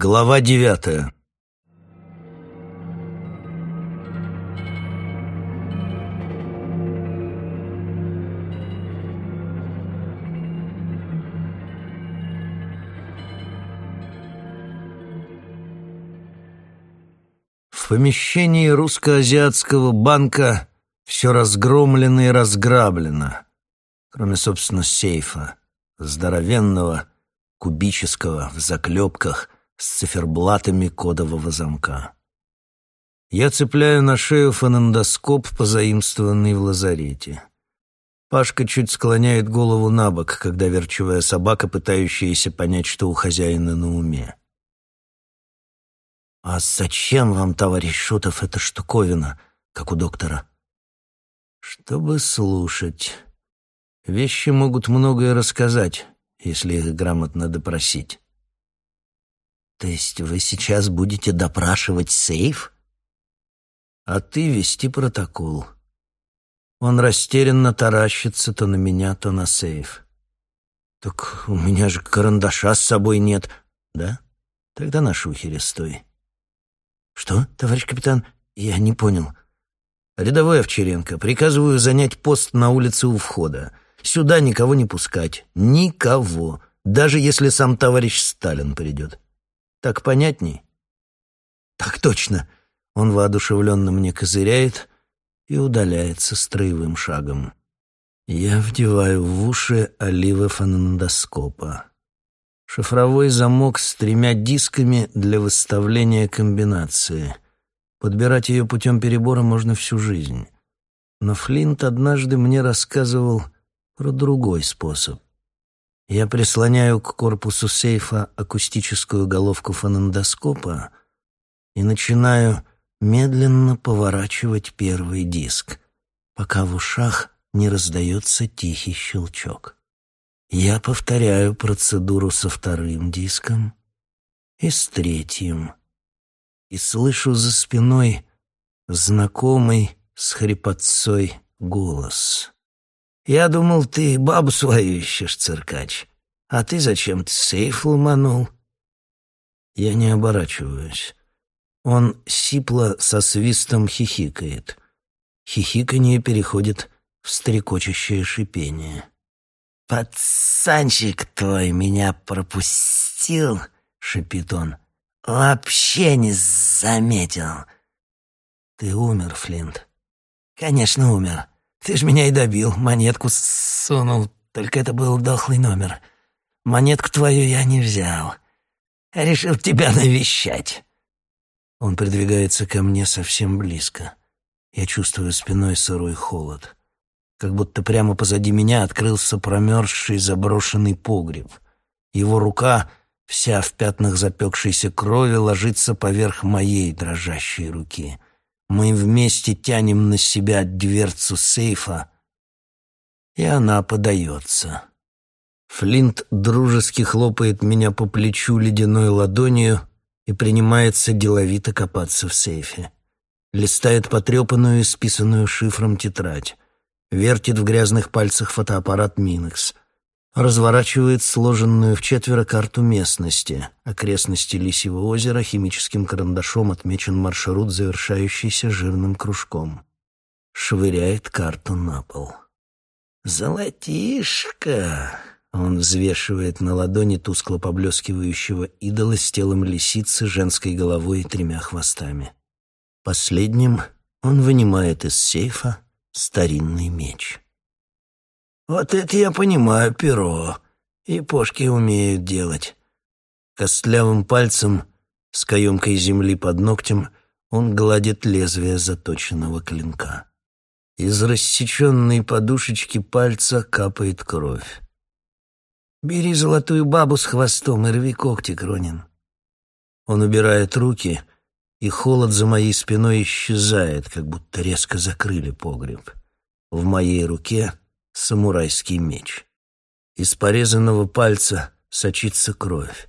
Глава девятая. В помещении русско-азиатского банка все разгромлено и разграблено, кроме, собственно, сейфа, здоровенного, кубического, в заклепках, с циферблатами кодового замка. Я цепляю на шею фонендоскоп, позаимствованный в лазарете. Пашка чуть склоняет голову на бок, когда верчевая собака, пытающаяся понять, что у хозяина на уме. «А зачем вам, товарищ Шутов, эта штуковина, как у доктора?» «Чтобы слушать. Вещи могут многое рассказать, если их грамотно допросить». «То есть вы сейчас будете допрашивать сейф?» «А ты вести протокол». Он растерянно таращится то на меня, то на сейф. «Так у меня же карандаша с собой нет». «Да? Тогда на шухере стой». «Что, товарищ капитан? Я не понял». «Рядовой Овчаренко, приказываю занять пост на улице у входа. Сюда никого не пускать. Никого. Даже если сам товарищ Сталин придет. Так понятней?» «Так точно». Он воодушевленно мне козыряет и удаляется строевым шагом. Я вдеваю в уши оливы фонендоскопа. Шифровой замок с тремя дисками для выставления комбинации. Подбирать ее путем перебора можно всю жизнь. Но Флинт однажды мне рассказывал про другой способ. Я прислоняю к корпусу сейфа акустическую головку фонендоскопа и начинаю медленно поворачивать первый диск, пока в ушах не раздается тихий щелчок. Я повторяю процедуру со вторым диском и с третьим. И слышу за спиной знакомый с хрипотцой голос. «Я думал, ты бабу свою ищешь, циркач. А ты зачем-то сейф ломанул?» Я не оборачиваюсь. Он сипло со свистом хихикает. Хихиканье переходит в стрекочущее шипение. «Пацанчик твой меня пропустил», — шипит он. «Вообще не заметил». «Ты умер, Флинт». «Конечно, умер. Ты ж меня и добил, монетку сунул, только это был дохлый номер. Монетку твою я не взял. Я решил тебя навещать». Он придвигается ко мне совсем близко. Я чувствую спиной сырой холод как будто прямо позади меня открылся промерзший заброшенный погреб. Его рука, вся в пятнах запекшейся крови, ложится поверх моей дрожащей руки. Мы вместе тянем на себя дверцу сейфа, и она подается. Флинт дружески хлопает меня по плечу ледяной ладонью и принимается деловито копаться в сейфе. Листает потрепанную списанную шифром тетрадь вертит в грязных пальцах фотоаппарат Минекс, разворачивает сложенную в четверо карту местности. Окрестности Лисьего озера химическим карандашом отмечен маршрут, завершающийся жирным кружком. Швыряет карту на пол. «Золотишко!» Он взвешивает на ладони тускло поблескивающего идола с телом лисицы, женской головой и тремя хвостами. Последним он вынимает из сейфа старинный меч. «Вот это я понимаю, перо. И пошки умеют делать». Костлявым пальцем с каемкой земли под ногтем он гладит лезвие заточенного клинка. Из рассеченной подушечки пальца капает кровь. «Бери золотую бабу с хвостом и рви когти, Кронин». Он убирает руки — и холод за моей спиной исчезает, как будто резко закрыли погреб. В моей руке самурайский меч. Из порезанного пальца сочится кровь.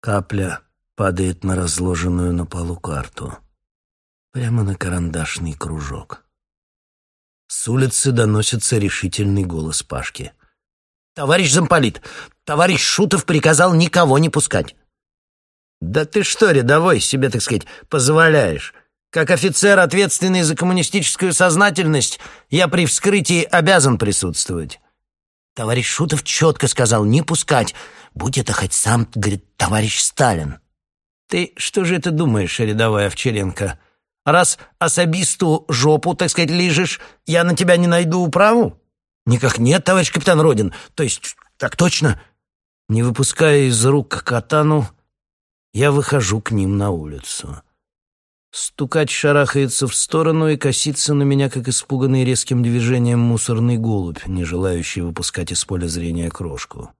Капля падает на разложенную на полу карту. Прямо на карандашный кружок. С улицы доносится решительный голос Пашки. «Товарищ замполит, товарищ Шутов приказал никого не пускать». «Да ты что, рядовой, себе, так сказать, позволяешь? Как офицер, ответственный за коммунистическую сознательность, я при вскрытии обязан присутствовать». Товарищ Шутов четко сказал не пускать, будь это хоть сам, говорит, товарищ Сталин. Ты что же это думаешь, рядовая Овчаренко? Раз особисту жопу, так сказать, лижешь, я на тебя не найду управу? Никак нет, товарищ капитан Родин. То есть, так точно. Не выпуская из рук катану, я выхожу к ним на улицу. Стукач шарахается в сторону и косится на меня, как испуганный резким движением мусорный голубь, не желающий выпускать из поля зрения крошку.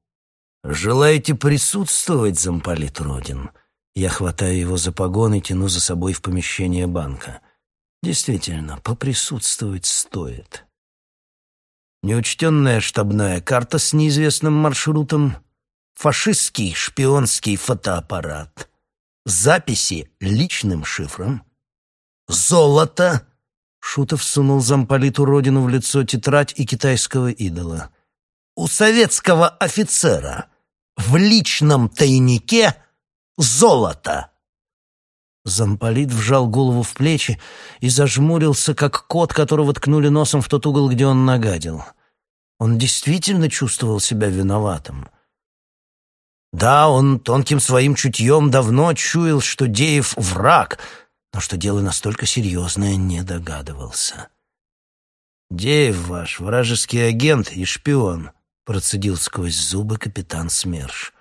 «Желаете присутствовать, замполит Родин?» Я хватаю его за погон и тяну за собой в помещение банка. Действительно, поприсутствовать стоит. Неучтенная штабная карта с неизвестным маршрутом, фашистский шпионский фотоаппарат, записи личным шифром, золото. Шутов сунул замполиту родину в лицо тетрадь и китайского идола. У советского офицера в личном тайнике золото. Замполит вжал голову в плечи и зажмурился, как кот, которого ткнули носом в тот угол, где он нагадил. Он действительно чувствовал себя виноватым. Да, он тонким своим чутьем давно чуял, что Деев враг, но что дело настолько серьезное, не догадывался. «Деев ваш, вражеский агент и шпион», — процедил сквозь зубы капитан СМЕРШ.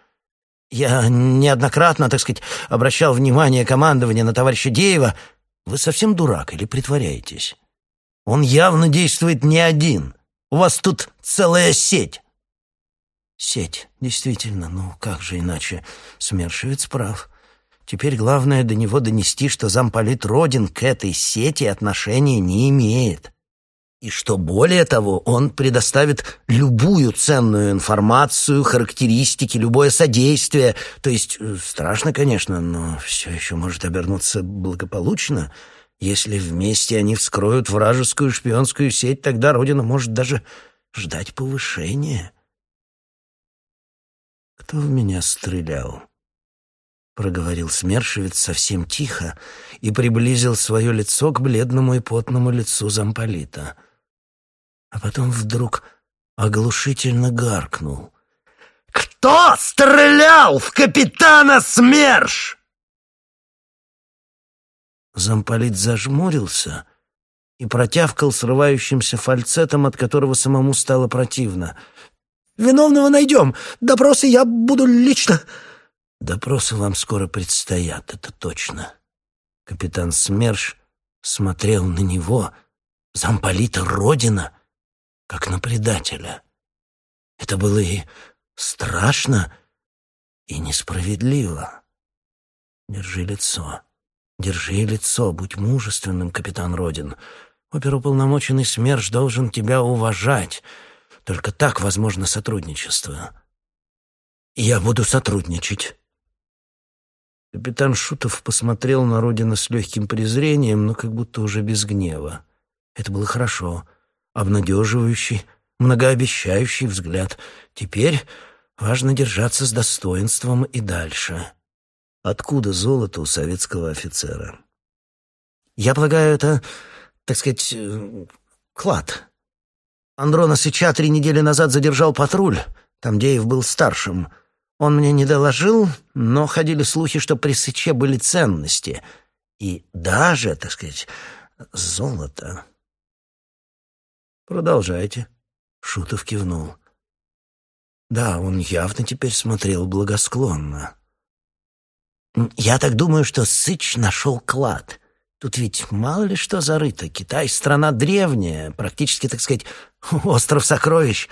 Я неоднократно, так сказать, обращал внимание командования на товарища Деева. Вы совсем дурак или притворяетесь? Он явно действует не один. У вас тут целая сеть. Сеть, действительно, ну как же иначе? Смершевец прав. Теперь главное до него донести, что замполит Родин к этой сети отношения не имеет. И что более того, он предоставит любую ценную информацию, характеристики, любое содействие. То есть э, страшно, конечно, но все еще может обернуться благополучно. Если вместе они вскроют вражескую шпионскую сеть, тогда Родина может даже ждать повышения. «Кто в меня стрелял?» — проговорил Смершевец совсем тихо и приблизил свое лицо к бледному и потному лицу замполита — а потом вдруг оглушительно гаркнул. «Кто стрелял в капитана СМЕРШ?» Замполит зажмурился и протявкал срывающимся фальцетом, от которого самому стало противно. «Виновного найдем. Допросы я буду лично...» «Допросы вам скоро предстоят, это точно». Капитан СМЕРШ смотрел на него, замполита Родина, как на предателя. Это было и страшно, и несправедливо. Держи лицо, держи лицо, будь мужественным, капитан Родин. Оперуполномоченный СМЕРШ должен тебя уважать. Только так возможно сотрудничество. Я буду сотрудничать. Капитан Шутов посмотрел на Родина с легким презрением, но как будто уже без гнева. Это было хорошо обнадеживающий, многообещающий взгляд. Теперь важно держаться с достоинством и дальше. Откуда золото у советского офицера? Я полагаю, это, так сказать, э, клад. Андрона Сыча три недели назад задержал патруль. Там Деев был старшим. Он мне не доложил, но ходили слухи, что при Сыче были ценности. И даже, так сказать, золото. «Продолжайте». Шутов кивнул. Да, он явно теперь смотрел благосклонно. «Я так думаю, что Сыч нашел клад. Тут ведь мало ли что зарыто. Китай — страна древняя, практически, так сказать, остров сокровищ.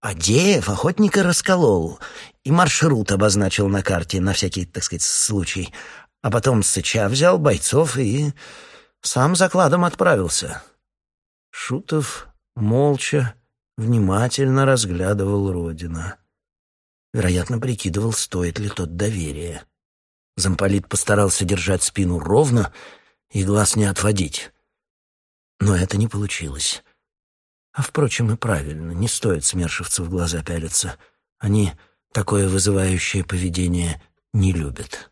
А Деев охотника расколол и маршрут обозначил на карте на всякий, так сказать, случай. А потом Сыча взял бойцов и сам закладом отправился». Шутов молча, внимательно разглядывал Родина. Вероятно, прикидывал, стоит ли тот доверия. Замполит постарался держать спину ровно и глаз не отводить. Но это не получилось. А, впрочем, и правильно, не стоит смершивцев в глаза пялиться. Они такое вызывающее поведение не любят.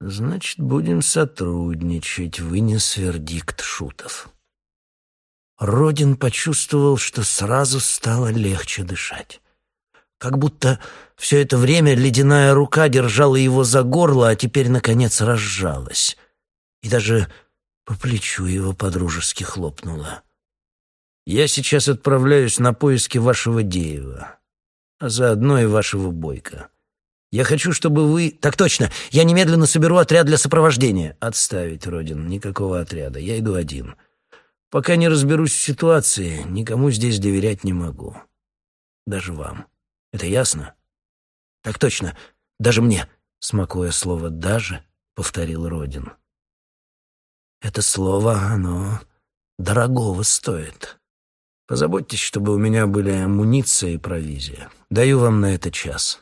Значит, будем сотрудничать, вынес вердикт Шутов. Родин почувствовал, что сразу стало легче дышать. Как будто все это время ледяная рука держала его за горло, а теперь, наконец, разжалась. И даже по плечу его подружески хлопнула. «Я сейчас отправляюсь на поиски вашего Деева, а заодно и вашего Бойка. Я хочу, чтобы вы... Так точно, я немедленно соберу отряд для сопровождения. Отставить, Родин, никакого отряда, я иду один. Пока не разберусь в ситуации, никому здесь доверять не могу. Даже вам. Это ясно? Так точно, даже мне, смакуя слово «даже», повторил Родин. Это слово, оно дорогого стоит. Позаботьтесь, чтобы у меня были амуниция и провизия. Даю вам на это час.